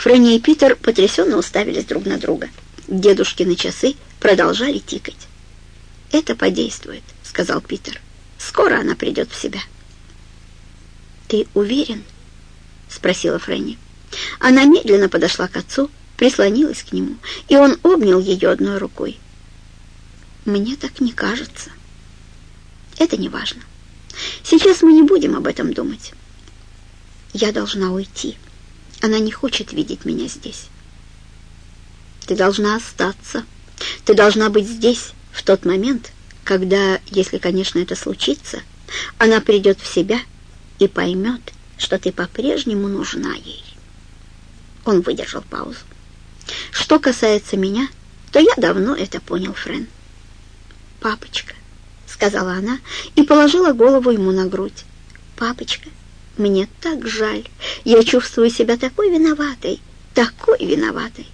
Фрэнни и Питер потрясенно уставились друг на друга. Дедушкины часы продолжали тикать. «Это подействует», — сказал Питер. «Скоро она придет в себя». «Ты уверен?» — спросила Фрэнни. Она медленно подошла к отцу, прислонилась к нему, и он обнял ее одной рукой. «Мне так не кажется. Это не важно. Сейчас мы не будем об этом думать. Я должна уйти. Она не хочет видеть меня здесь. Ты должна остаться. Ты должна быть здесь в тот момент, когда, если, конечно, это случится, она придет в себя и поймет, что ты по-прежнему нужна ей. Он выдержал паузу. Что касается меня, то я давно это понял, Френ. «Папочка», — сказала она и положила голову ему на грудь. «Папочка, мне так жаль. Я чувствую себя такой виноватой, такой виноватой».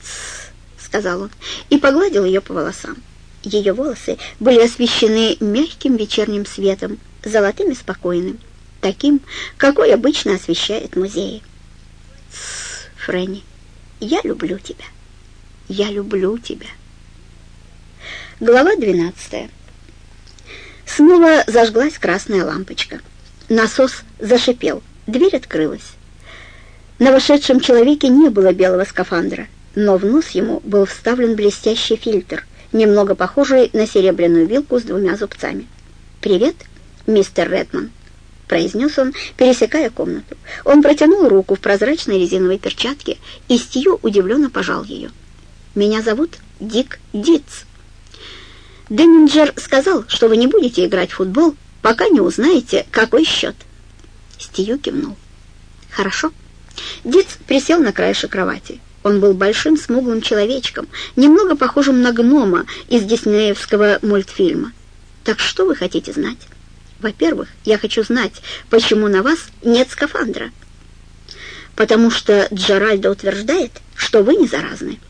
«Тссс», — сказал он и погладил ее по волосам. Ее волосы были освещены мягким вечерним светом, золотым и спокойным, таким, какой обычно освещает музеи. «Тссс, Фрэнни, я люблю тебя. Я люблю тебя». Глава 12. Снова зажглась красная лампочка. Насос зашипел, дверь открылась. На вошедшем человеке не было белого скафандра, но в нос ему был вставлен блестящий фильтр, немного похожий на серебряную вилку с двумя зубцами. «Привет, мистер Редман», — произнес он, пересекая комнату. Он протянул руку в прозрачной резиновой перчатке, и Стью удивленно пожал ее. «Меня зовут Дик Дитц». Деннинджер сказал, что вы не будете играть в футбол, пока не узнаете, какой счет. Стью кивнул. Хорошо. Диц присел на краешек кровати. Он был большим смуглым человечком, немного похожим на гнома из диснеевского мультфильма. Так что вы хотите знать? Во-первых, я хочу знать, почему на вас нет скафандра. Потому что Джеральдо утверждает, что вы не заразны.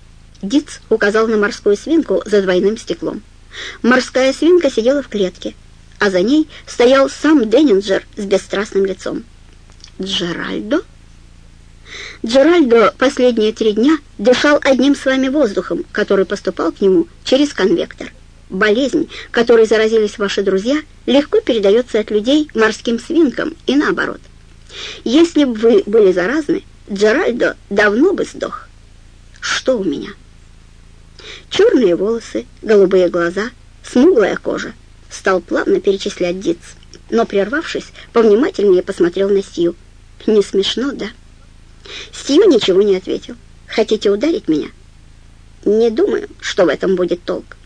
Диц указал на морскую свинку за двойным стеклом. Морская свинка сидела в клетке, а за ней стоял сам Деннинджер с бесстрастным лицом. «Джеральдо?» Джеральдо последние три дня дышал одним с вами воздухом, который поступал к нему через конвектор. Болезнь, которой заразились ваши друзья, легко передается от людей морским свинкам и наоборот. Если бы вы были заразны, Джеральдо давно бы сдох. Что у меня? Черные волосы, голубые глаза, смуглая кожа. Стал плавно перечислять Диц, но, прервавшись, повнимательнее посмотрел на Стью. «Не смешно, да?» Стью ничего не ответил. «Хотите ударить меня?» «Не думаю, что в этом будет толк».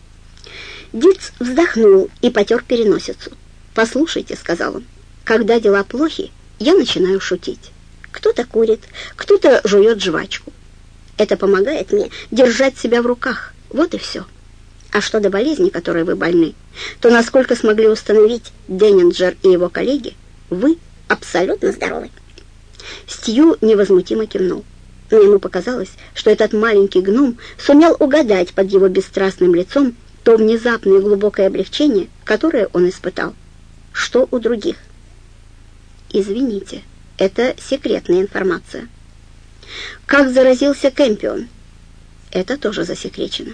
Диц вздохнул и потер переносицу. «Послушайте», — сказал он, — «когда дела плохи, я начинаю шутить. Кто-то курит, кто-то жует жвачку. Это помогает мне держать себя в руках. Вот и все. А что до болезни, которой вы больны, то, насколько смогли установить Деннинджер и его коллеги, вы абсолютно здоровы. Стью невозмутимо кивнул. Но ему показалось, что этот маленький гном сумел угадать под его бесстрастным лицом то внезапное глубокое облегчение, которое он испытал. Что у других? Извините, это секретная информация. Как заразился Кэмпион? Это тоже засекречено.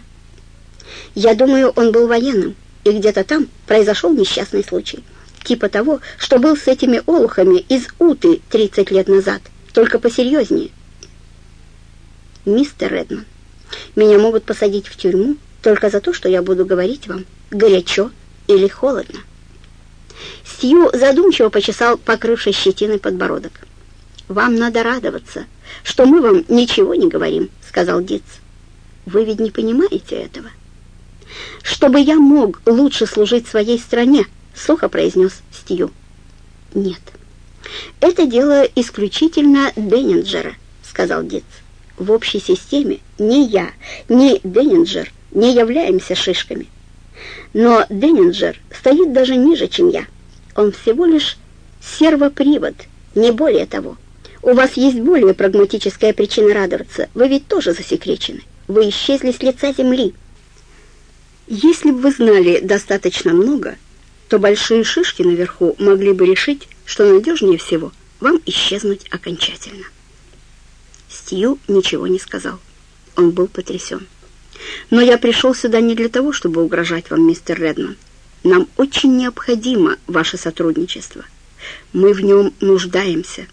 Я думаю, он был военным, и где-то там произошел несчастный случай. Типа того, что был с этими олухами из Уты 30 лет назад, только посерьезнее. Мистер Редман, меня могут посадить в тюрьму только за то, что я буду говорить вам горячо или холодно. Сью задумчиво почесал покрывший щетиной подбородок. «Вам надо радоваться, что мы вам ничего не говорим», — сказал Диц. «Вы ведь не понимаете этого?» «Чтобы я мог лучше служить своей стране», — сухо произнес Стью. «Нет, это дело исключительно Деннинджера», — сказал Диц. «В общей системе ни я, ни Деннинджер не являемся шишками. Но Деннинджер стоит даже ниже, чем я. Он всего лишь сервопривод, не более того». У вас есть более прагматическая причина радоваться. Вы ведь тоже засекречены. Вы исчезли с лица земли. Если бы вы знали достаточно много, то большие шишки наверху могли бы решить, что надежнее всего вам исчезнуть окончательно. Стью ничего не сказал. Он был потрясен. «Но я пришел сюда не для того, чтобы угрожать вам, мистер Редман. Нам очень необходимо ваше сотрудничество. Мы в нем нуждаемся».